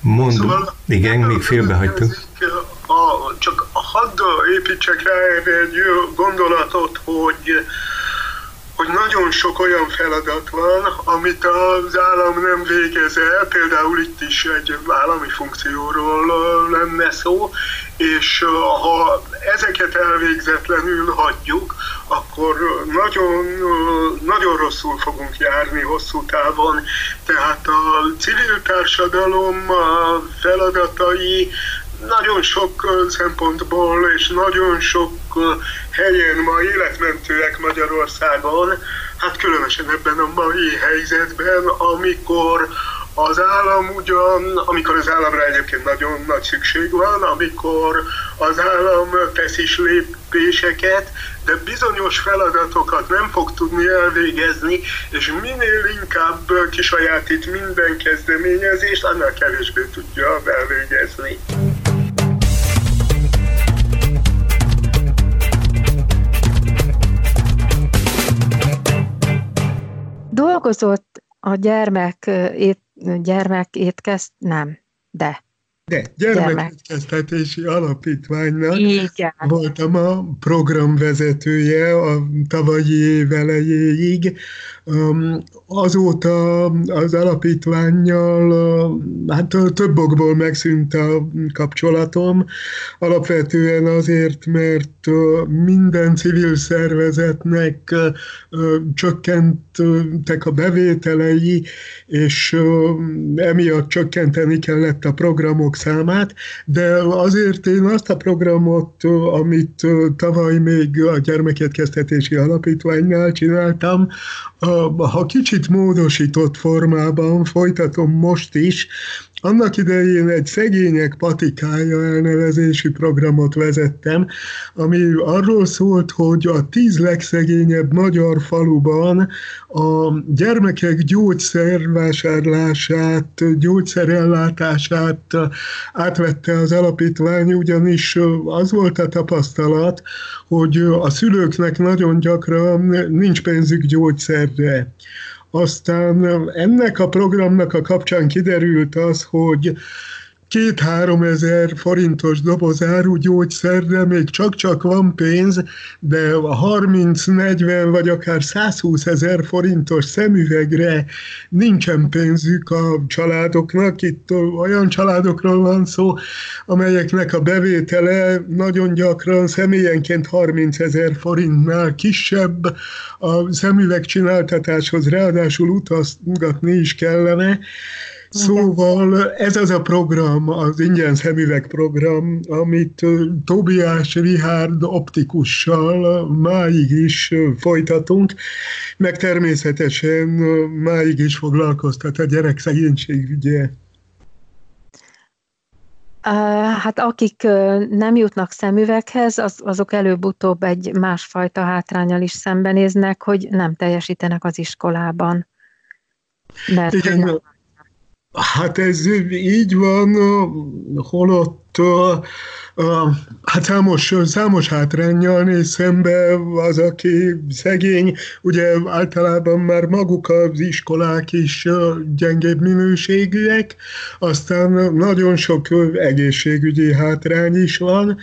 Mond, szóval, igen, még félbehagytuk. A, csak hadd építsek rá egy gondolatot, hogy hogy nagyon sok olyan feladat van, amit az állam nem végez el, például itt is egy állami funkcióról lenne szó, és ha ezeket elvégzetlenül hagyjuk, akkor nagyon, nagyon rosszul fogunk járni hosszú távon. Tehát a civil társadalom feladatai nagyon sok szempontból és nagyon sok helyen ma életmentőek Magyarországon, hát különösen ebben a mai helyzetben, amikor az állam ugyan, amikor az államra egyébként nagyon nagy szükség van, amikor az állam tesz is lépéseket, de bizonyos feladatokat nem fog tudni elvégezni, és minél inkább kisajátít minden kezdeményezést, annál kevésbé tudja elvégezni. Dolgozott a gyermek, ét, gyermek étkezt, nem, de de gyermekétkeztetési alapítványnak Igen. voltam a programvezetője a tavalyi év elejéig. Azóta az alapítványjal hát több okból megszűnt a kapcsolatom, alapvetően azért, mert minden civil szervezetnek csökkentek a bevételei, és emiatt csökkenteni kellett a programok számát, de azért én azt a programot, amit tavaly még a Gyermekétkeztetési Alapítványnál csináltam, ha kicsit módosított formában folytatom most is, annak idején egy szegények patikája elnevezésű programot vezettem, ami arról szólt, hogy a tíz legszegényebb magyar faluban a gyermekek gyógyszervásárlását, gyógyszerellátását átvette az alapítvány, ugyanis az volt a tapasztalat, hogy a szülőknek nagyon gyakran nincs pénzük gyógyszerre. Aztán ennek a programnak a kapcsán kiderült az, hogy két-három ezer forintos doboz gyógyszerre még csak-csak van pénz, de a 30-40 vagy akár 120 ezer forintos szemüvegre nincsen pénzük a családoknak. Itt olyan családokról van szó, amelyeknek a bevétele nagyon gyakran személyenként 30 ezer forintnál kisebb, a szemüveg csináltatáshoz ráadásul utazgatni is kellene, Szóval ez az a program, az ingyen szemüveg program, amit Tobiás Rihárd optikussal máig is folytatunk, meg természetesen máig is foglalkoztat a gyerek szegénység ügye. Hát akik nem jutnak szemüveghez, az, azok előbb-utóbb egy másfajta hátrányal is szembenéznek, hogy nem teljesítenek az iskolában. Mert Igen, Hát ez így van, holott hát számos, számos hátrányjal néz szembe az, aki szegény, ugye általában már maguk az iskolák is gyengébb minőségűek, aztán nagyon sok egészségügyi hátrány is van,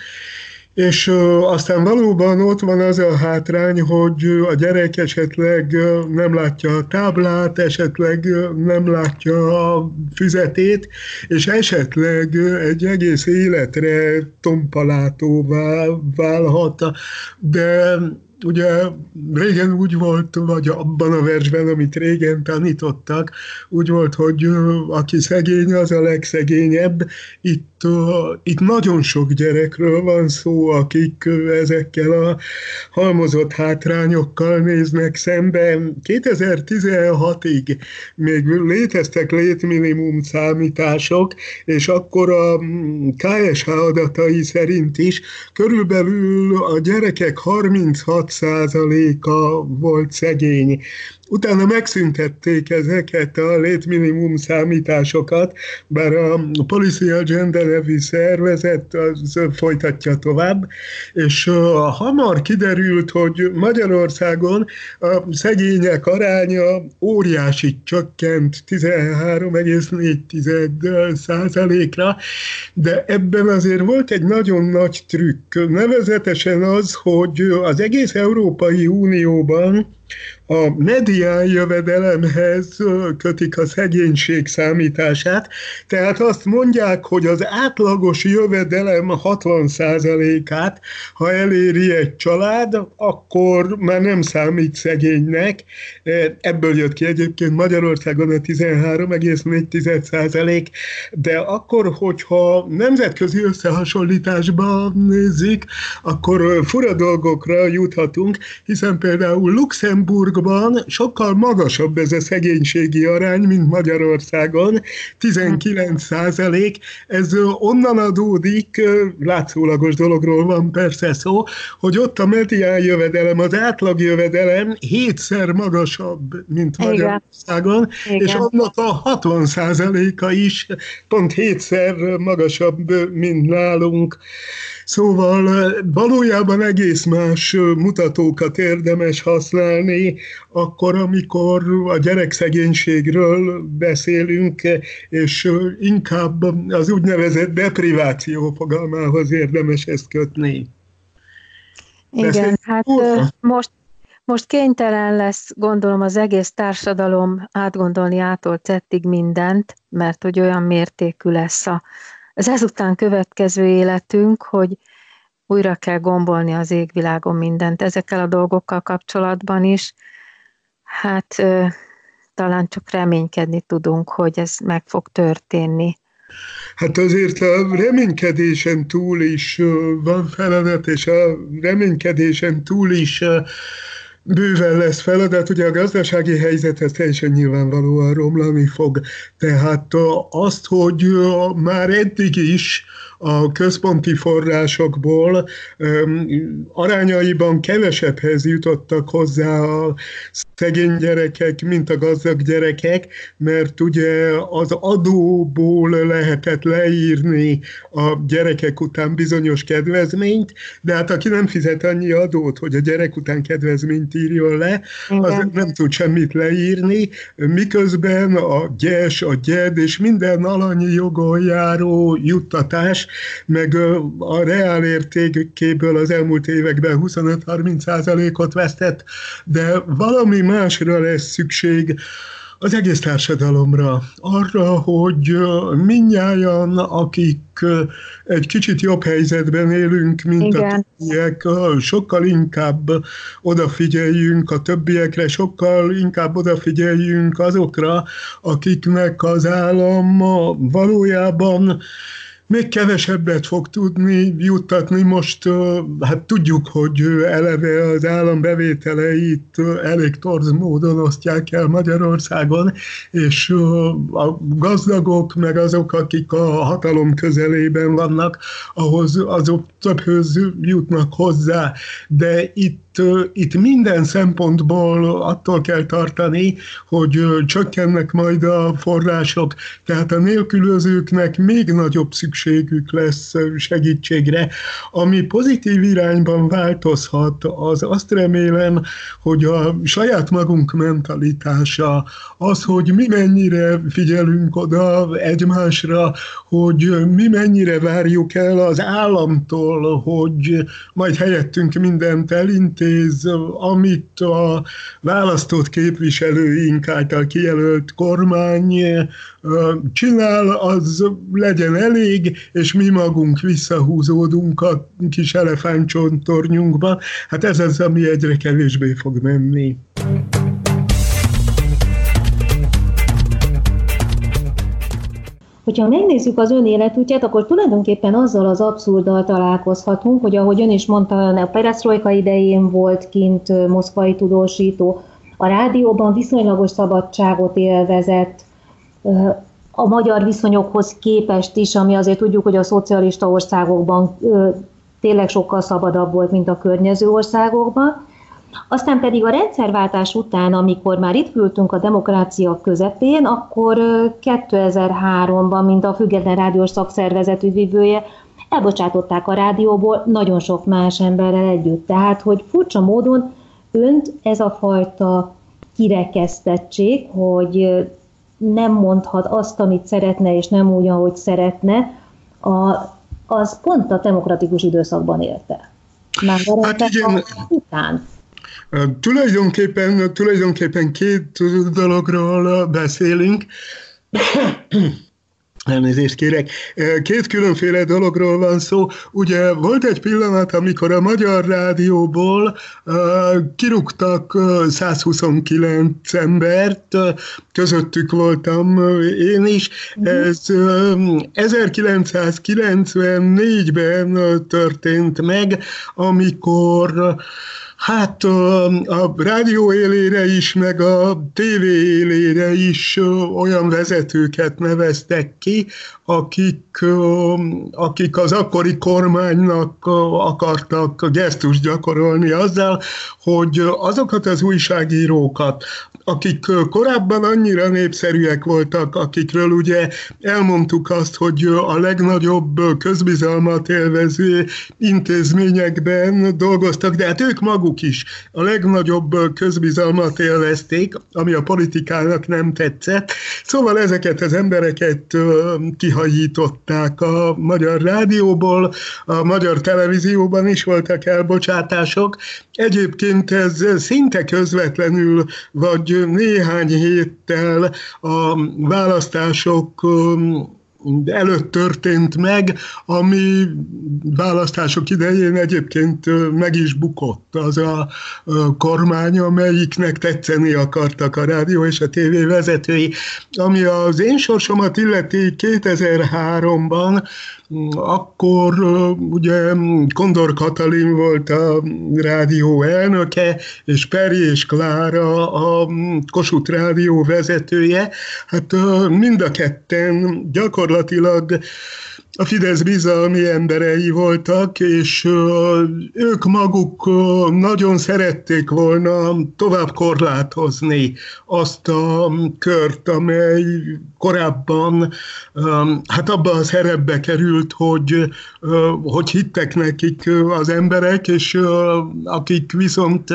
és aztán valóban ott van az a hátrány, hogy a gyerek esetleg nem látja a táblát, esetleg nem látja a füzetét, és esetleg egy egész életre tompalátóvá válhat, de ugye régen úgy volt, vagy abban a versben, amit régen tanítottak, úgy volt, hogy aki szegény, az a legszegényebb. Itt itt nagyon sok gyerekről van szó, akik ezekkel a halmozott hátrányokkal néznek szembe. 2016-ig még léteztek létminimum számítások, és akkor a KSH adatai szerint is körülbelül a gyerekek 36%-a volt szegény. Utána megszüntették ezeket a létminimum számításokat, bár a Policy Agenda nevű szervezet az folytatja tovább, és hamar kiderült, hogy Magyarországon a szegények aránya óriási csökkent 13,4 százalékra, de ebben azért volt egy nagyon nagy trükk, nevezetesen az, hogy az egész Európai Unióban a medián jövedelemhez kötik a szegénység számítását, tehát azt mondják, hogy az átlagos jövedelem 60%-át, ha eléri egy család, akkor már nem számít szegénynek. Ebből jött ki egyébként Magyarországon a 13,4%, de akkor, hogyha nemzetközi összehasonlításban nézzük, akkor fura dolgokra juthatunk, hiszen például Luxemburg Luxemburgban sokkal magasabb ez a szegénységi arány, mint Magyarországon, 19 százalék. Ez onnan adódik, látszólagos dologról van persze szó, hogy ott a medián jövedelem, az átlag jövedelem hétszer magasabb, mint Magyarországon, Igen. és annak a 60 százaléka is pont hétszer magasabb, mint nálunk. Szóval valójában egész más mutatókat érdemes használni, akkor, amikor a gyerekszegénységről beszélünk, és inkább az úgynevezett depriváció fogalmához érdemes ezt kötni. Igen, hát most most kénytelen lesz, gondolom, az egész társadalom átgondolni ától tettig mindent, mert hogy olyan mértékű lesz a az ezután következő életünk, hogy újra kell gombolni az égvilágon mindent ezekkel a dolgokkal kapcsolatban is. Hát talán csak reménykedni tudunk, hogy ez meg fog történni. Hát azért a reménykedésen túl is van feladat, és a reménykedésen túl is bőven lesz feladat, ugye a gazdasági helyzet ez teljesen nyilvánvalóan romlani fog. Tehát azt, hogy már eddig is a központi forrásokból arányaiban kevesebbhez jutottak hozzá a szegény gyerekek, mint a gazdag gyerekek, mert ugye az adóból lehetett leírni a gyerekek után bizonyos kedvezményt, de hát aki nem fizet annyi adót, hogy a gyerek után kedvezményt írjon le, az Igen. nem tud semmit leírni, miközben a gyes, a gyed és minden alanyi jogon járó juttatás meg a reál értékéből az elmúlt években 25-30 százalékot vesztett, de valami másra lesz szükség, az egész társadalomra, arra, hogy minnyáján, akik egy kicsit jobb helyzetben élünk, mint Igen. a többiek, sokkal inkább odafigyeljünk a többiekre, sokkal inkább odafigyeljünk azokra, akiknek az állam valójában még kevesebbet fog tudni juttatni. Most hát tudjuk, hogy eleve az állam bevételeit elég torz módon osztják el Magyarországon, és a gazdagok, meg azok, akik a hatalom közelében vannak, ahhoz azok többhöz jutnak hozzá. De itt itt minden szempontból attól kell tartani, hogy csökkennek majd a források, tehát a nélkülözőknek még nagyobb szükség szükségük lesz segítségre. Ami pozitív irányban változhat, az azt remélem, hogy a saját magunk mentalitása, az, hogy mi mennyire figyelünk oda egymásra, hogy mi mennyire várjuk el az államtól, hogy majd helyettünk mindent elintéz, amit a választott képviselőink által kijelölt kormány csinál, az legyen elég, és mi magunk visszahúzódunk a kis elefántcsontornyunkba. Hát ez az, ami egyre kevésbé fog menni. Hogyha megnézzük az ön életútját, akkor tulajdonképpen azzal az abszurddal találkozhatunk, hogy ahogy ön is mondta, a perestroika idején volt kint moszkvai tudósító, a rádióban viszonylagos szabadságot élvezett, a magyar viszonyokhoz képest is, ami azért tudjuk, hogy a szocialista országokban tényleg sokkal szabadabb volt, mint a környező országokban. Aztán pedig a rendszerváltás után, amikor már itt ültünk a demokrácia közepén, akkor 2003-ban, mint a Független Rádiós Szakszervezet ügyvívője, elbocsátották a rádióból nagyon sok más emberrel együtt. Tehát, hogy furcsa módon önt ez a fajta kirekesztettség, hogy nem mondhat azt, amit szeretne, és nem úgy, ahogy szeretne, a, az pont a demokratikus időszakban élte. Már hát igen. után. Tulajdonképpen, tulajdonképpen két dologról beszélünk. Elnézést kérek. Két különféle dologról van szó. Ugye volt egy pillanat, amikor a Magyar Rádióból uh, kirúgtak 129 embert, közöttük voltam én is. Ez 1994-ben történt meg, amikor Hát a rádió élére is, meg a tévé élére is olyan vezetőket neveztek ki, akik, akik az akkori kormánynak akartak gesztus gyakorolni azzal, hogy azokat az újságírókat, akik korábban annyira népszerűek voltak, akikről ugye elmondtuk azt, hogy a legnagyobb közbizalmat élvező intézményekben dolgoztak, de hát ők maguk is a legnagyobb közbizalmat élvezték, ami a politikának nem tetszett. Szóval ezeket az embereket kihajították a magyar rádióból, a magyar televízióban is voltak elbocsátások. Egyébként ez szinte közvetlenül, vagy néhány héttel a választások um, előtt történt meg, ami választások idején egyébként meg is bukott az a kormány, amelyiknek tetszeni akartak a rádió és a tévé vezetői. Ami az én sorsomat illeti 2003-ban akkor ugye Kondor Katalin volt a rádió elnöke, és Peri és Klára a Kossuth rádió vezetője. Hát mind a ketten gyakorlatilag a Fidesz bizalmi emberei voltak, és ők maguk nagyon szerették volna tovább korlátozni azt a kört, amely korábban hát abba a szerepbe került, hogy, hogy hittek nekik az emberek, és akik viszont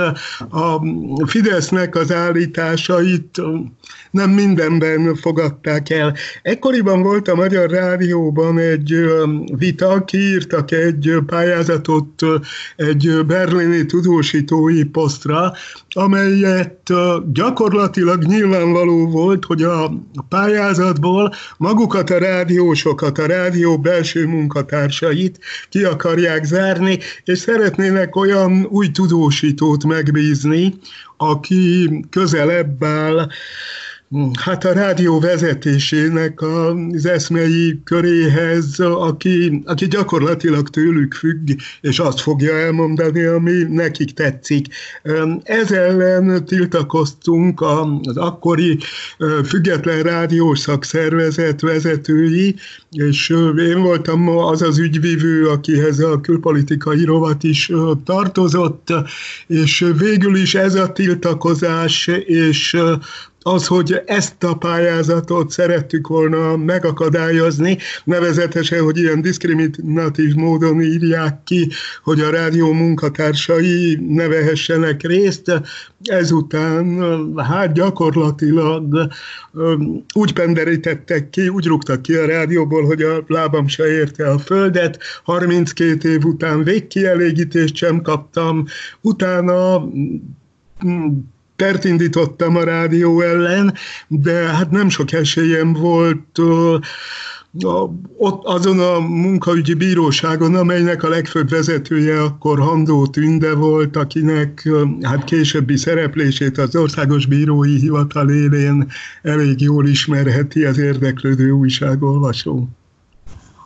a Fidesznek az állításait nem mindenben fogadták el. Ekkoriban volt a Magyar Rádióban egy vita, kiírtak egy pályázatot egy berlini tudósítói posztra, amelyet gyakorlatilag nyilvánvaló volt, hogy a pályázatból magukat a rádiósokat, a rádió belső munkatársait ki akarják zárni, és szeretnének olyan új tudósítót megbízni, aki közelebb áll Hát a rádió vezetésének az eszmei köréhez, aki, aki gyakorlatilag tőlük függ, és azt fogja elmondani, ami nekik tetszik. Ez ellen tiltakoztunk az akkori független rádiós szakszervezet vezetői, és én voltam az az ügyvivő, akihez a külpolitikai rovat is tartozott, és végül is ez a tiltakozás és az, hogy ezt a pályázatot szerettük volna megakadályozni, nevezetesen, hogy ilyen diszkriminatív módon írják ki, hogy a rádió munkatársai ne vehessenek részt, ezután hát gyakorlatilag úgy penderítettek ki, úgy rúgtak ki a rádióból, hogy a lábam se érte a földet, 32 év után végkielégítést sem kaptam, utána pert indítottam a rádió ellen, de hát nem sok esélyem volt ott azon a munkaügyi bíróságon, amelynek a legfőbb vezetője akkor Handó Tünde volt, akinek hát későbbi szereplését az Országos Bírói Hivatal élén elég jól ismerheti az érdeklődő újságolvasó.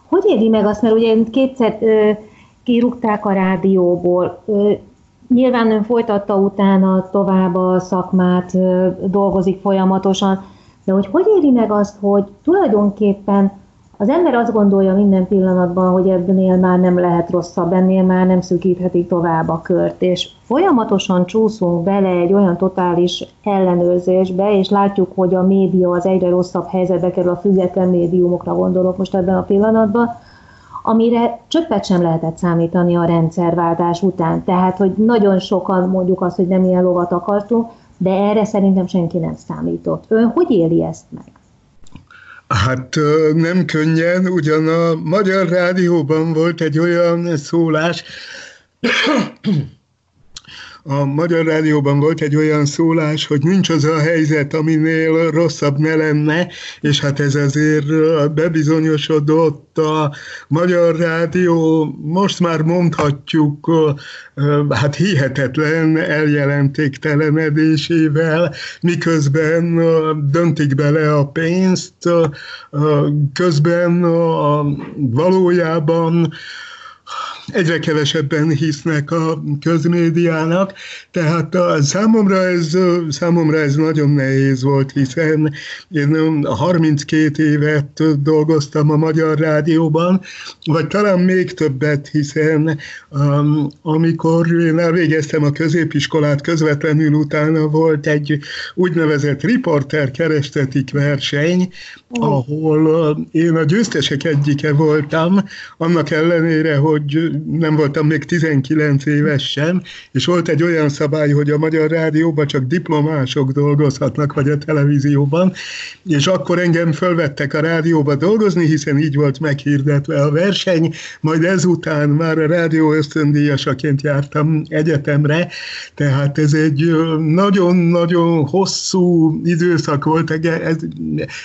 Hogy éri meg azt, mert ugye kétszer ö, kirúgták a rádióból, Nyilván ön folytatta utána tovább a szakmát, dolgozik folyamatosan, de hogy hogy éri meg azt, hogy tulajdonképpen az ember azt gondolja minden pillanatban, hogy ebből már nem lehet rosszabb, ennél már nem szűkíthetik tovább a kört, és folyamatosan csúszunk bele egy olyan totális ellenőrzésbe, és látjuk, hogy a média az egyre rosszabb helyzetbe kerül, a független médiumokra gondolok most ebben a pillanatban, amire csöppet sem lehetett számítani a rendszerváltás után. Tehát, hogy nagyon sokan mondjuk azt, hogy nem ilyen lovat akartunk, de erre szerintem senki nem számított. Ön hogy éli ezt meg? Hát nem könnyen, ugyan a Magyar Rádióban volt egy olyan szólás, a Magyar Rádióban volt egy olyan szólás, hogy nincs az a helyzet, aminél rosszabb ne lenne, és hát ez azért bebizonyosodott a Magyar Rádió, most már mondhatjuk, hát hihetetlen eljelentéktelenedésével, miközben döntik bele a pénzt, közben valójában egyre kevesebben hisznek a közmédiának, tehát a, számomra, ez, számomra ez nagyon nehéz volt, hiszen én 32 évet dolgoztam a Magyar Rádióban, vagy talán még többet, hiszen um, amikor én elvégeztem a középiskolát, közvetlenül utána volt egy úgynevezett riporter kerestetik verseny, ahol én a győztesek egyike voltam, annak ellenére, hogy nem voltam még 19 éves sem, és volt egy olyan szabály, hogy a Magyar Rádióban csak diplomások dolgozhatnak, vagy a televízióban, és akkor engem fölvettek a rádióba dolgozni, hiszen így volt meghirdetve a verseny, majd ezután már a rádió ösztöndíjasaként jártam egyetemre, tehát ez egy nagyon-nagyon hosszú időszak volt,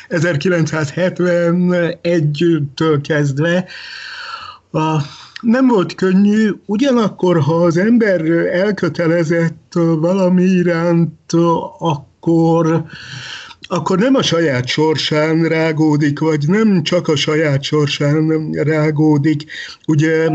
1971-től kezdve, a nem volt könnyű, ugyanakkor, ha az ember elkötelezett valami iránt, akkor akkor nem a saját sorsán rágódik, vagy nem csak a saját sorsán rágódik. Ugye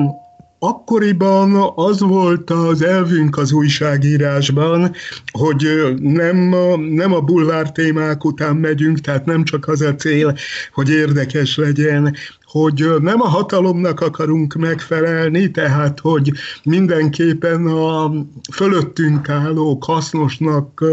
Akkoriban az volt az elvünk az újságírásban, hogy nem a, nem a bulvár témák után megyünk, tehát nem csak az a cél, hogy érdekes legyen, hogy nem a hatalomnak akarunk megfelelni, tehát hogy mindenképpen a fölöttünk állók hasznosnak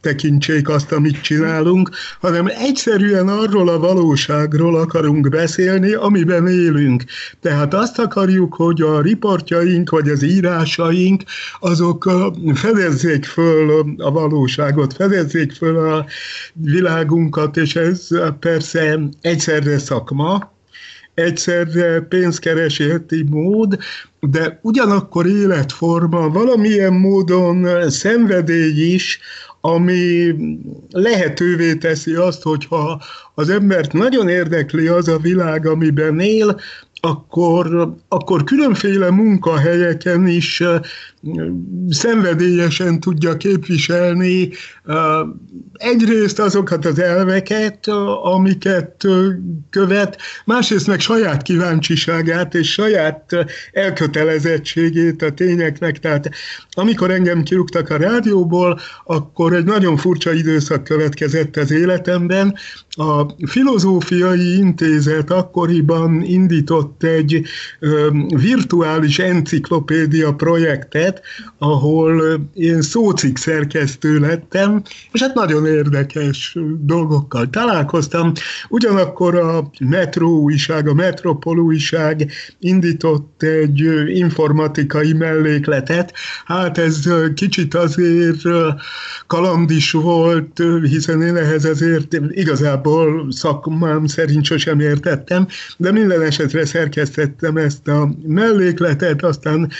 tekintsék azt, amit csinálunk, hanem egyszerűen arról a valóságról akarunk beszélni, amiben élünk. Tehát azt akarjuk, hogy a riportjaink vagy az írásaink azok fedezzék föl a valóságot, fedezzék föl a világunkat, és ez persze egyszerre szakma, egyszerre pénzkereseti mód, de ugyanakkor életforma, valamilyen módon szenvedély is, ami lehetővé teszi azt, hogyha az embert nagyon érdekli az a világ, amiben él, akkor, akkor különféle munkahelyeken is szenvedélyesen tudja képviselni egyrészt azokat az elveket, amiket követ, másrészt meg saját kíváncsiságát és saját elkötelezettségét a tényeknek. Tehát amikor engem kirúgtak a rádióból, akkor egy nagyon furcsa időszak következett az életemben. A Filozófiai Intézet akkoriban indított egy virtuális enciklopédia projektet, mellékletet, ahol én szócik szerkesztő lettem, és hát nagyon érdekes dolgokkal találkoztam. Ugyanakkor a Metro újság, a Metropol újság indított egy informatikai mellékletet. Hát ez kicsit azért kaland is volt, hiszen én ehhez azért igazából szakmám szerint sosem értettem, de minden esetre szerkesztettem ezt a mellékletet, aztán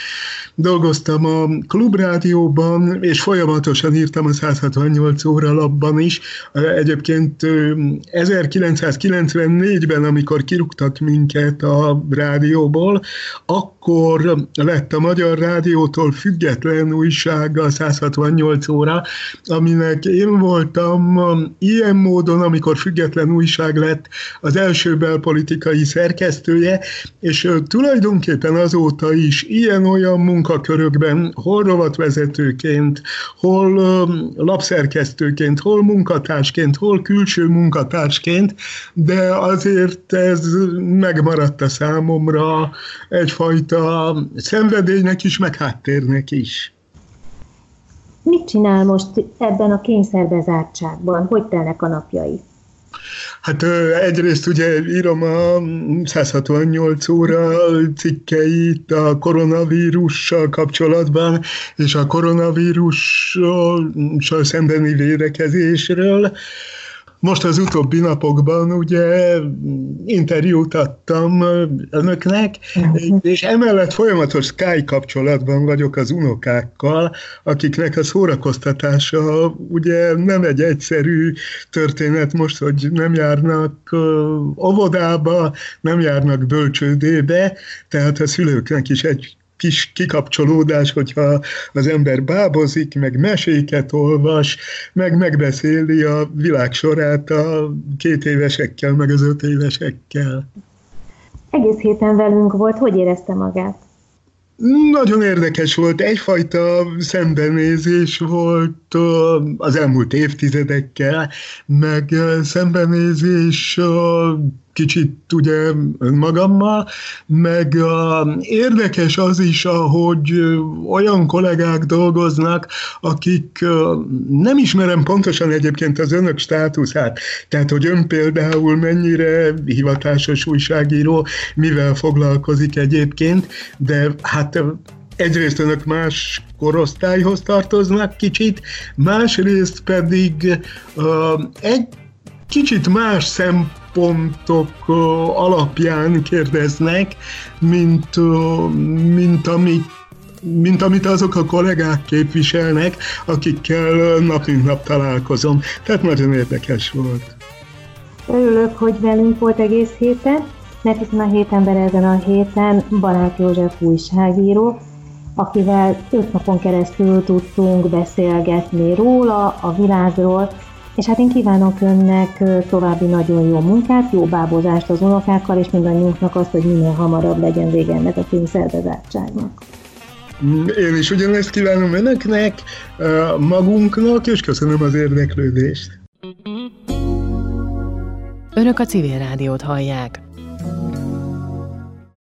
dolgoztam a klubrádióban, és folyamatosan írtam a 168 óra lapban is. Egyébként 1994-ben, amikor kirúgtak minket a rádióból, akkor lett a Magyar Rádiótól független újság a 168 óra, aminek én voltam ilyen módon, amikor független újság lett az első belpolitikai szerkesztője, és tulajdonképpen azóta is ilyen-olyan munkakörökben, hol rovatvezetőként, hol lapszerkesztőként, hol munkatársként, hol külső munkatársként, de azért ez megmaradt a számomra egyfajta szenvedélynek is, meg háttérnek is. Mit csinál most ebben a kényszerbezártságban? Hogy telnek a napjai? Hát egyrészt ugye írom a 168 óra cikkeit a koronavírussal kapcsolatban, és a koronavírussal szembeni védekezésről. Most az utóbbi napokban ugye interjút adtam önöknek, és emellett folyamatos Sky kapcsolatban vagyok az unokákkal, akiknek a szórakoztatása ugye nem egy egyszerű történet most, hogy nem járnak óvodába, nem járnak bölcsődébe, tehát a szülőknek is egy kis kikapcsolódás, hogyha az ember bábozik, meg meséket olvas, meg megbeszéli a világ sorát a két évesekkel, meg az öt évesekkel. Egész héten velünk volt, hogy érezte magát? Nagyon érdekes volt, egyfajta szembenézés volt az elmúlt évtizedekkel, meg szembenézés kicsit ugye önmagammal, meg uh, érdekes az is, ahogy olyan kollégák dolgoznak, akik uh, nem ismerem pontosan egyébként az önök státuszát, tehát hogy ön például mennyire hivatásos újságíró, mivel foglalkozik egyébként, de hát egyrészt önök más korosztályhoz tartoznak kicsit, másrészt pedig uh, egy kicsit más szempontok alapján kérdeznek, mint, mint amit mint amit azok a kollégák képviselnek, akikkel nap mint nap találkozom. Tehát nagyon érdekes volt. Örülök, hogy velünk volt egész héten, mert hiszen a hét ember ezen a héten Barát József újságíró, akivel öt napon keresztül tudtunk beszélgetni róla, a világról, és hát én kívánok önnek további nagyon jó munkát, jó bábozást az unokákkal, és mindannyiunknak azt, hogy minél hamarabb legyen vége ennek a kényszerbezártságnak. Én is ugyanezt kívánom önöknek, magunknak, és köszönöm az érdeklődést. Önök a civil rádiót hallják.